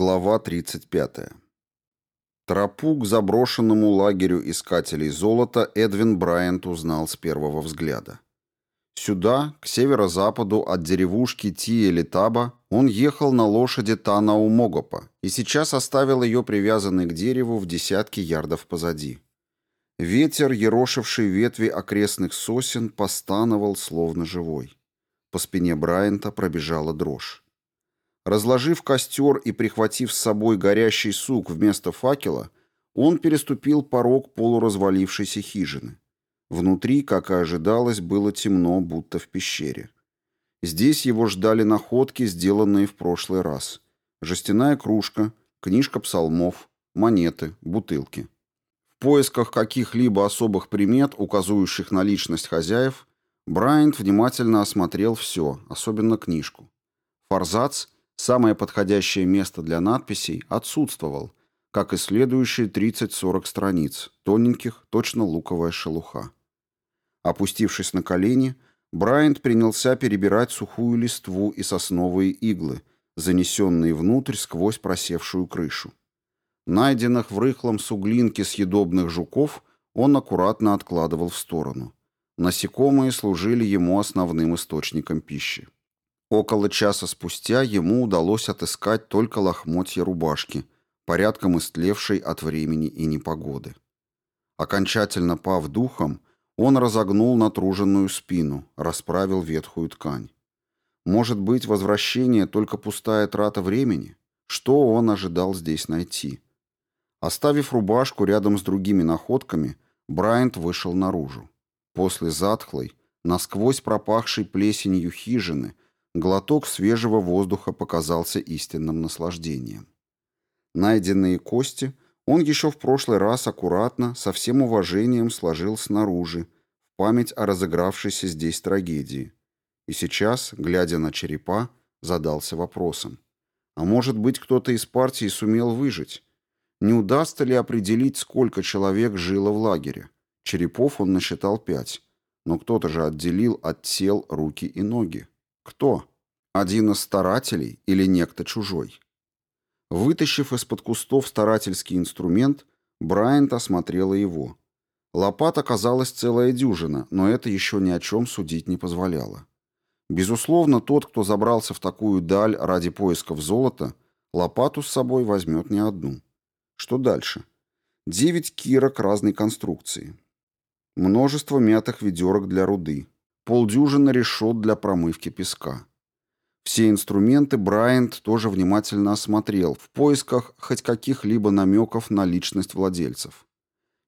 Глава 35. Тропу к заброшенному лагерю искателей золота Эдвин Брайант узнал с первого взгляда. Сюда, к северо-западу от деревушки Тиелитаба, он ехал на лошади Танаумогопа и сейчас оставил ее привязанной к дереву в десятки ярдов позади. Ветер, ерошивший ветви окрестных сосен, постановал, словно живой. По спине Брайанта пробежала дрожь. Разложив костер и прихватив с собой горящий сук вместо факела, он переступил порог полуразвалившейся хижины. Внутри, как и ожидалось, было темно, будто в пещере. Здесь его ждали находки, сделанные в прошлый раз. Жестяная кружка, книжка псалмов, монеты, бутылки. В поисках каких-либо особых примет, указывающих на личность хозяев, Брайант внимательно осмотрел все, особенно книжку. Форзац — Самое подходящее место для надписей отсутствовал, как и следующие 30-40 страниц, тоненьких, точно луковая шелуха. Опустившись на колени, Брайант принялся перебирать сухую листву и сосновые иглы, занесенные внутрь сквозь просевшую крышу. Найденных в рыхлом суглинке съедобных жуков он аккуратно откладывал в сторону. Насекомые служили ему основным источником пищи. Около часа спустя ему удалось отыскать только лохмотья рубашки, порядком истлевшей от времени и непогоды. Окончательно пав духом, он разогнул натруженную спину, расправил ветхую ткань. Может быть, возвращение только пустая трата времени? Что он ожидал здесь найти? Оставив рубашку рядом с другими находками, Брайант вышел наружу. После затхлой, насквозь пропахшей плесенью хижины, Глоток свежего воздуха показался истинным наслаждением. Найденные кости он еще в прошлый раз аккуратно, со всем уважением сложил снаружи, в память о разыгравшейся здесь трагедии. И сейчас, глядя на черепа, задался вопросом. А может быть, кто-то из партии сумел выжить? Не удастся ли определить, сколько человек жило в лагере? Черепов он насчитал пять. Но кто-то же отделил от тел руки и ноги. Кто? Один из старателей или некто чужой? Вытащив из-под кустов старательский инструмент, Брайант осмотрела его. Лопат оказалась целая дюжина, но это еще ни о чем судить не позволяло. Безусловно, тот, кто забрался в такую даль ради поисков золота, лопату с собой возьмет не одну. Что дальше? Девять кирок разной конструкции. Множество мятых ведерок для руды. Полдюжины решет для промывки песка. Все инструменты Брайант тоже внимательно осмотрел в поисках хоть каких-либо намеков на личность владельцев.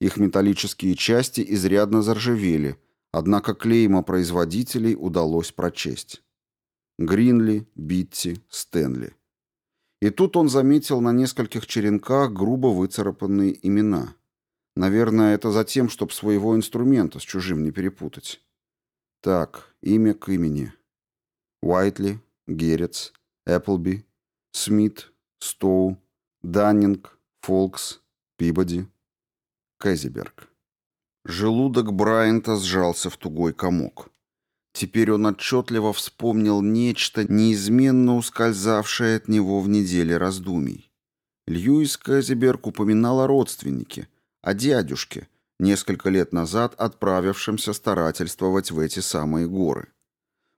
Их металлические части изрядно заржавели, однако клейма производителей удалось прочесть. Гринли, Битти, Стэнли. И тут он заметил на нескольких черенках грубо выцарапанные имена. Наверное, это за тем, чтобы своего инструмента с чужим не перепутать. Так, имя к имени. Уайтли, Герец, Эпплби, Смит, Стоу, Даннинг, Фолкс, Пибоди, Кэзиберг. Желудок Брайанта сжался в тугой комок. Теперь он отчетливо вспомнил нечто, неизменно ускользавшее от него в неделе раздумий. Льюис Кэзиберг упоминал о родственнике, о дядюшке, несколько лет назад отправившемся старательствовать в эти самые горы.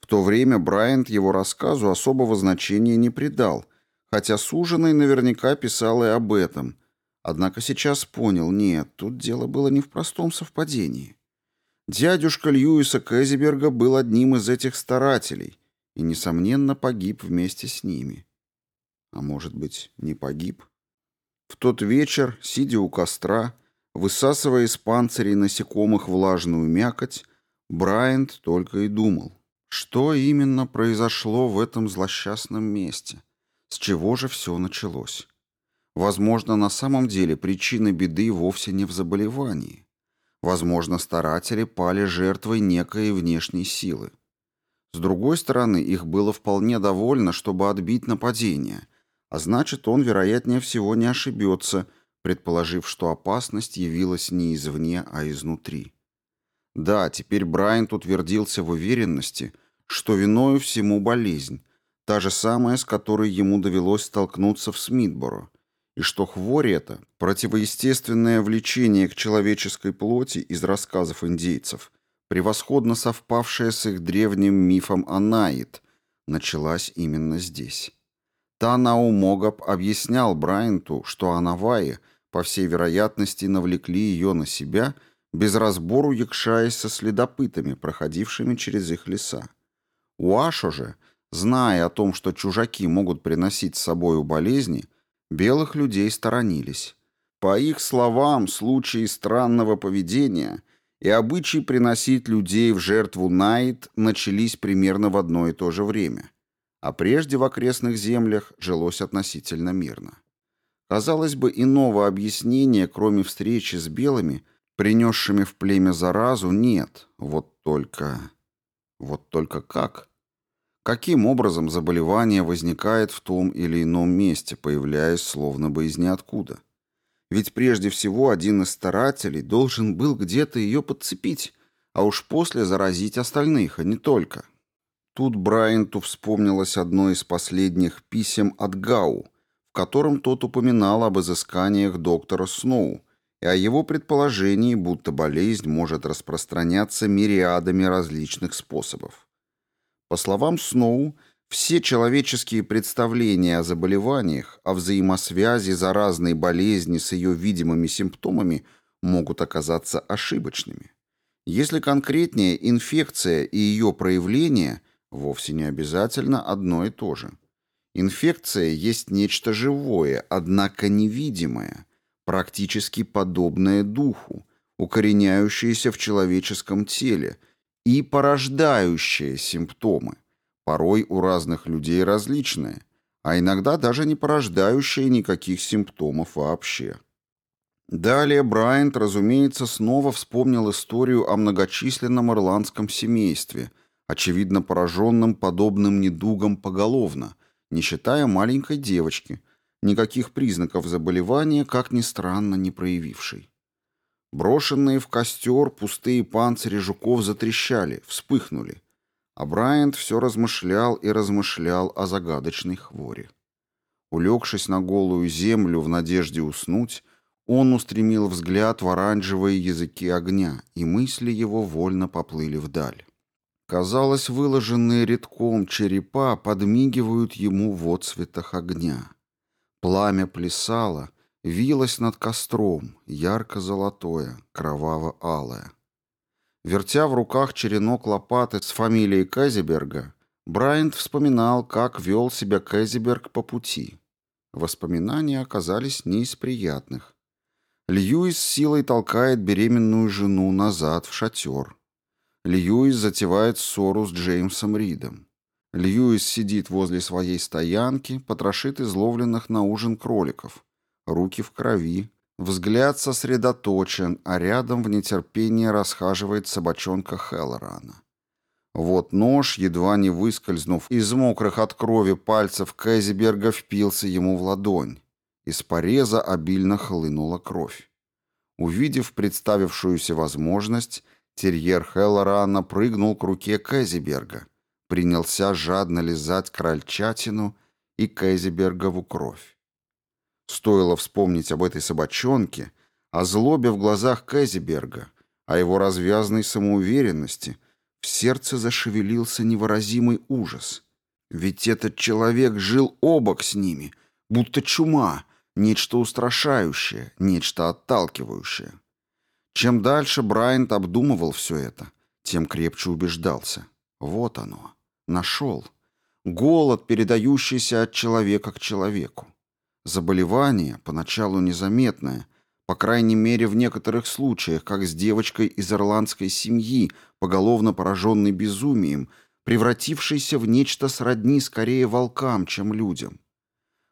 В то время Брайант его рассказу особого значения не придал, хотя суженый наверняка писал и об этом. Однако сейчас понял, нет, тут дело было не в простом совпадении. Дядюшка Льюиса Кэзиберга был одним из этих старателей и, несомненно, погиб вместе с ними. А может быть, не погиб? В тот вечер, сидя у костра, высасывая из панцирей насекомых влажную мякоть, Брайант только и думал. Что именно произошло в этом злосчастном месте? С чего же все началось? Возможно, на самом деле причина беды вовсе не в заболевании. Возможно, старатели пали жертвой некой внешней силы. С другой стороны, их было вполне довольно, чтобы отбить нападение, а значит, он, вероятнее всего, не ошибется, предположив, что опасность явилась не извне, а изнутри. Да, теперь Брайант утвердился в уверенности, что виною всему болезнь, та же самая, с которой ему довелось столкнуться в Смитборо, и что хворь это, противоестественное влечение к человеческой плоти из рассказов индейцев, превосходно совпавшее с их древним мифом о Наид, началась именно здесь. Танау Могаб объяснял Брайанту, что Анаваи, по всей вероятности, навлекли ее на себя, без разбору якшаясь со следопытами, проходившими через их леса. Уашо же, зная о том, что чужаки могут приносить с собою болезни, Белых людей сторонились. По их словам, случаи странного поведения и обычай приносить людей в жертву Найт начались примерно в одно и то же время, а прежде в окрестных землях жилось относительно мирно. Казалось бы, иного объяснения, кроме встречи с белыми, принесшими в племя заразу, нет. Вот только... Вот только как? Каким образом заболевание возникает в том или ином месте, появляясь словно бы из ниоткуда? Ведь прежде всего один из старателей должен был где-то ее подцепить, а уж после заразить остальных, а не только. Тут Брайанту вспомнилось одно из последних писем от Гау, котором тот упоминал об изысканиях доктора Сноу и о его предположении, будто болезнь может распространяться мириадами различных способов. По словам Сноу, все человеческие представления о заболеваниях, о взаимосвязи заразной болезни с ее видимыми симптомами могут оказаться ошибочными. Если конкретнее, инфекция и ее проявление вовсе не обязательно одно и то же. Инфекция есть нечто живое, однако невидимое, практически подобное духу, укореняющееся в человеческом теле – и порождающие симптомы, порой у разных людей различные, а иногда даже не порождающие никаких симптомов вообще. Далее Брайант, разумеется, снова вспомнил историю о многочисленном ирландском семействе, очевидно пораженном подобным недугом поголовно, не считая маленькой девочки, никаких признаков заболевания, как ни странно, не проявившей. Брошенные в костер пустые панцири жуков затрещали, вспыхнули. А Брайант все размышлял и размышлял о загадочной хворе. Улегшись на голую землю в надежде уснуть, он устремил взгляд в оранжевые языки огня, и мысли его вольно поплыли вдаль. Казалось, выложенные редком черепа подмигивают ему в отцветах огня. Пламя плясало, вилось над костром, ярко-золотое, кроваво-алое. Вертя в руках черенок лопаты с фамилией Казиберга, Брайант вспоминал, как вел себя Казиберг по пути. Воспоминания оказались не из приятных. Льюис силой толкает беременную жену назад в шатер. Льюис затевает ссору с Джеймсом Ридом. Льюис сидит возле своей стоянки, потрошит изловленных на ужин кроликов руки в крови, взгляд сосредоточен, а рядом в нетерпении расхаживает собачонка Хеллорана. Вот нож, едва не выскользнув из мокрых от крови пальцев Кэзиберга, впился ему в ладонь. Из пореза обильно хлынула кровь. Увидев представившуюся возможность, терьер Хеллорана прыгнул к руке Кэзиберга, принялся жадно лизать крольчатину и Кэзибергову кровь. Стоило вспомнить об этой собачонке, о злобе в глазах Кэзиберга, о его развязной самоуверенности, в сердце зашевелился невыразимый ужас. Ведь этот человек жил обок с ними, будто чума, нечто устрашающее, нечто отталкивающее. Чем дальше Брайант обдумывал все это, тем крепче убеждался. Вот оно, нашел. Голод, передающийся от человека к человеку. Заболевание, поначалу незаметное, по крайней мере в некоторых случаях, как с девочкой из ирландской семьи, поголовно пораженной безумием, превратившейся в нечто сродни скорее волкам, чем людям.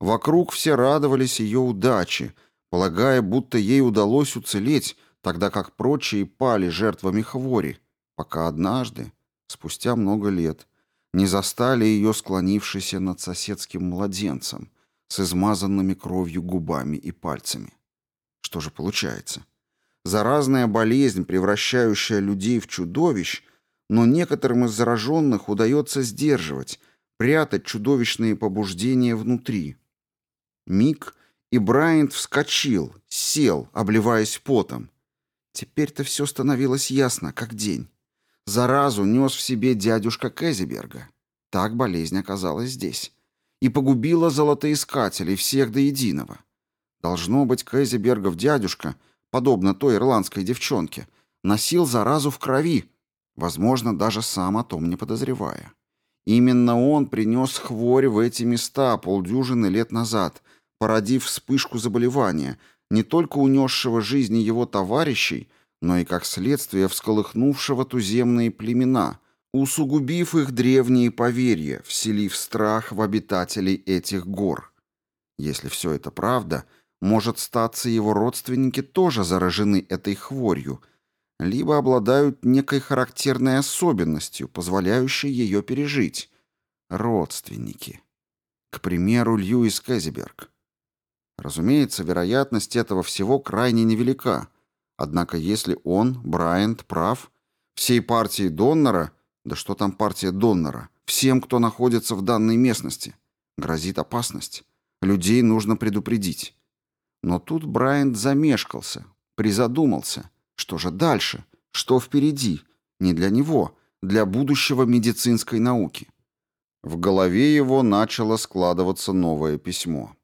Вокруг все радовались ее удаче, полагая, будто ей удалось уцелеть, тогда как прочие пали жертвами хвори, пока однажды, спустя много лет, не застали ее склонившейся над соседским младенцем, с измазанными кровью губами и пальцами. Что же получается? Заразная болезнь, превращающая людей в чудовищ, но некоторым из зараженных удается сдерживать, прятать чудовищные побуждения внутри. Миг, и Брайант вскочил, сел, обливаясь потом. Теперь-то все становилось ясно, как день. Заразу нес в себе дядюшка Кезиберга. Так болезнь оказалась здесь. И погубила золотоискателей всех до единого. Должно быть, Кейзебергов дядюшка, подобно той ирландской девчонке, носил заразу в крови, возможно, даже сам о том не подозревая. Именно он принес хворь в эти места полдюжины лет назад, породив вспышку заболевания, не только унесшего жизни его товарищей, но и как следствие всколыхнувшего туземные племена, усугубив их древние поверья, вселив страх в обитателей этих гор. Если все это правда, может статься его родственники тоже заражены этой хворью, либо обладают некой характерной особенностью, позволяющей ее пережить. Родственники. К примеру, Льюис Кэзиберг. Разумеется, вероятность этого всего крайне невелика. Однако если он, Брайант, прав, всей партии Доннера, да что там партия Доннера, всем, кто находится в данной местности, грозит опасность. Людей нужно предупредить. Но тут Брайант замешкался, призадумался. Что же дальше? Что впереди? Не для него, для будущего медицинской науки. В голове его начало складываться новое письмо.